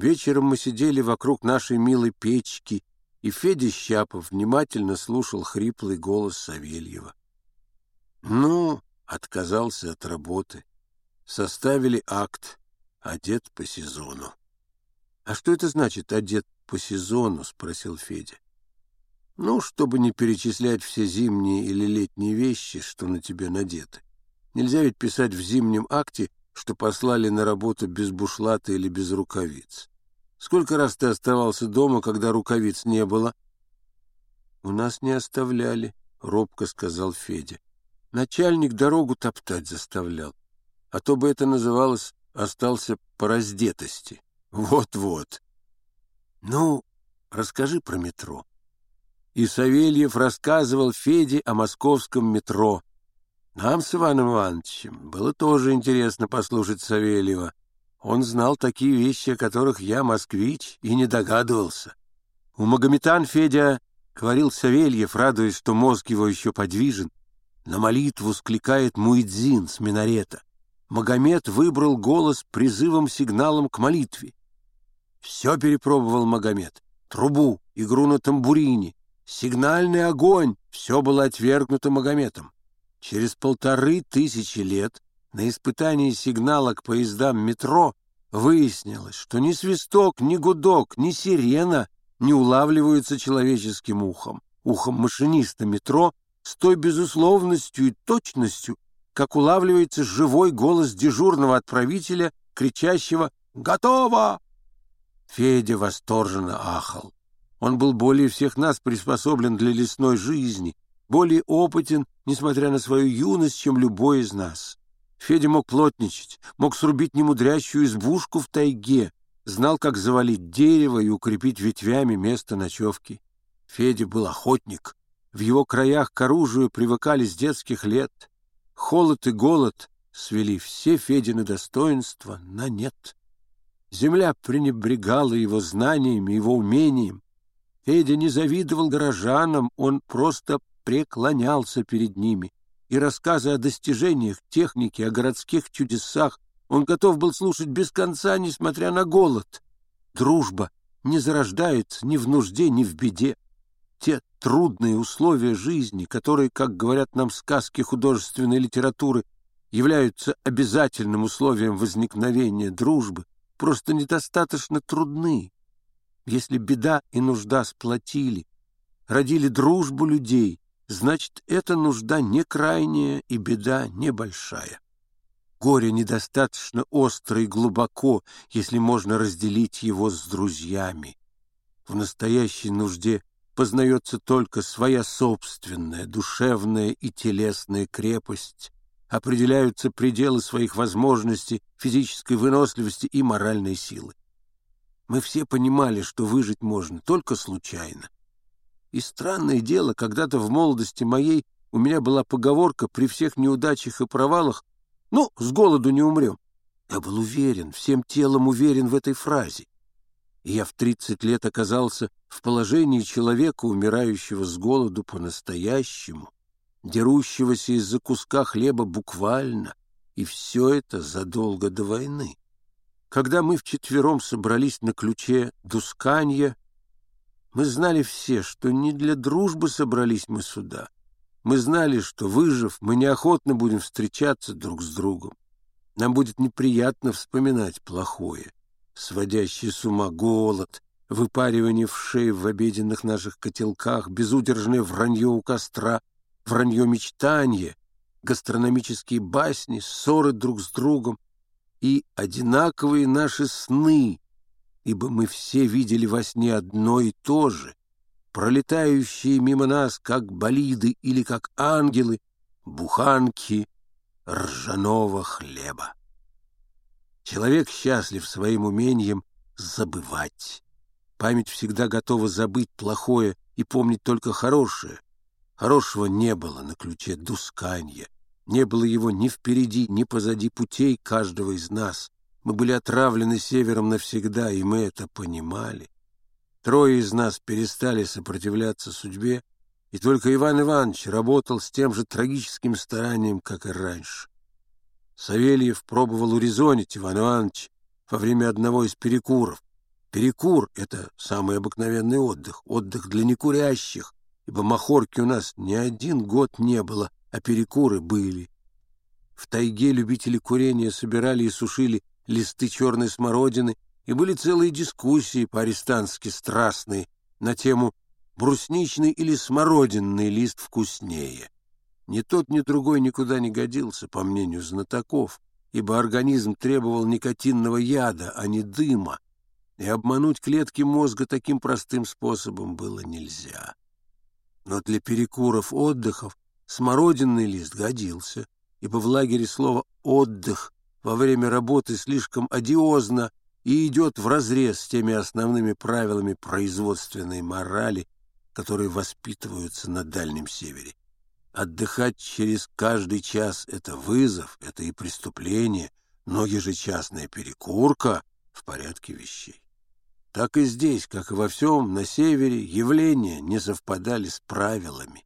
Вечером мы сидели вокруг нашей милой печки, и Федя Щапов внимательно слушал хриплый голос Савельева. Ну, отказался от работы. Составили акт «Одет по сезону». «А что это значит «одет по сезону»?» — спросил Федя. «Ну, чтобы не перечислять все зимние или летние вещи, что на тебе надеты. Нельзя ведь писать в зимнем акте, что послали на работу без бушлата или без рукавиц. Сколько раз ты оставался дома, когда рукавиц не было?» «У нас не оставляли», — робко сказал Федя. «Начальник дорогу топтать заставлял, а то бы это называлось «остался по раздетости». Вот-вот. Ну, расскажи про метро. И Савельев рассказывал Феде о московском метро. Нам с Иваном Ивановичем было тоже интересно послушать Савельева. Он знал такие вещи, о которых я, москвич, и не догадывался. У Магометан Федя, говорил Савельев, радуясь, что мозг его еще подвижен, на молитву скликает муэдзин с минарета. Магомед выбрал голос призывом-сигналом к молитве. Все перепробовал Магомед. Трубу, игру на тамбурине, сигнальный огонь — все было отвергнуто Магометом. Через полторы тысячи лет на испытании сигнала к поездам метро выяснилось, что ни свисток, ни гудок, ни сирена не улавливаются человеческим ухом, ухом машиниста метро с той безусловностью и точностью, как улавливается живой голос дежурного отправителя, кричащего «Готово!». Федя восторженно ахал. Он был более всех нас приспособлен для лесной жизни, более опытен, несмотря на свою юность, чем любой из нас. Федя мог плотничать, мог срубить немудрящую избушку в тайге, знал, как завалить дерево и укрепить ветвями место ночевки. Федя был охотник. В его краях к оружию привыкали с детских лет. Холод и голод свели все Федины достоинства на нет. Земля пренебрегала его знаниями, его умением. Федя не завидовал горожанам, он просто преклонялся перед ними и рассказы о достижениях техники, о городских чудесах он готов был слушать без конца, несмотря на голод. Дружба не зарождается ни в нужде, ни в беде. Те трудные условия жизни, которые, как говорят нам сказки художественной литературы, являются обязательным условием возникновения дружбы, просто недостаточно трудны. Если беда и нужда сплотили, родили дружбу людей, значит, эта нужда не крайняя и беда небольшая. Горе недостаточно остро и глубоко, если можно разделить его с друзьями. В настоящей нужде познается только своя собственная душевная и телесная крепость, определяются пределы своих возможностей, физической выносливости и моральной силы. Мы все понимали, что выжить можно только случайно. И странное дело, когда-то в молодости моей у меня была поговорка при всех неудачах и провалах «Ну, с голоду не умрем». Я был уверен, всем телом уверен в этой фразе. И я в тридцать лет оказался в положении человека, умирающего с голоду по-настоящему, дерущегося из-за куска хлеба буквально, и все это задолго до войны. Когда мы вчетвером собрались на ключе Дусканья, мы знали все, что не для дружбы собрались мы сюда. Мы знали, что, выжив, мы неохотно будем встречаться друг с другом. Нам будет неприятно вспоминать плохое, сводящий с ума голод, выпаривание в шее в обеденных наших котелках, безудержное вранье у костра, вранье мечтания, гастрономические басни, ссоры друг с другом и одинаковые наши сны, ибо мы все видели во сне одно и то же, пролетающие мимо нас, как болиды или как ангелы, буханки ржаного хлеба. Человек счастлив своим умением забывать. Память всегда готова забыть плохое и помнить только хорошее. Хорошего не было на ключе Дусканья. Не было его ни впереди, ни позади путей каждого из нас. Мы были отравлены севером навсегда, и мы это понимали. Трое из нас перестали сопротивляться судьбе, и только Иван Иванович работал с тем же трагическим старанием, как и раньше. Савельев пробовал урезонить Иван Иванович во время одного из перекуров. Перекур — это самый обыкновенный отдых, отдых для некурящих, ибо махорки у нас ни один год не было, а перекуры были. В тайге любители курения собирали и сушили листы черной смородины, и были целые дискуссии по-арестански страстные на тему «брусничный или смородинный лист вкуснее». Ни тот, ни другой никуда не годился, по мнению знатоков, ибо организм требовал никотинного яда, а не дыма, и обмануть клетки мозга таким простым способом было нельзя. Но для перекуров отдыхов смородинный лист годился, ибо в лагере слово «отдых» во время работы слишком одиозно и идет вразрез с теми основными правилами производственной морали, которые воспитываются на Дальнем Севере. Отдыхать через каждый час — это вызов, это и преступление, но ежечасная перекурка в порядке вещей. Так и здесь, как и во всем на севере, явления не совпадали с правилами.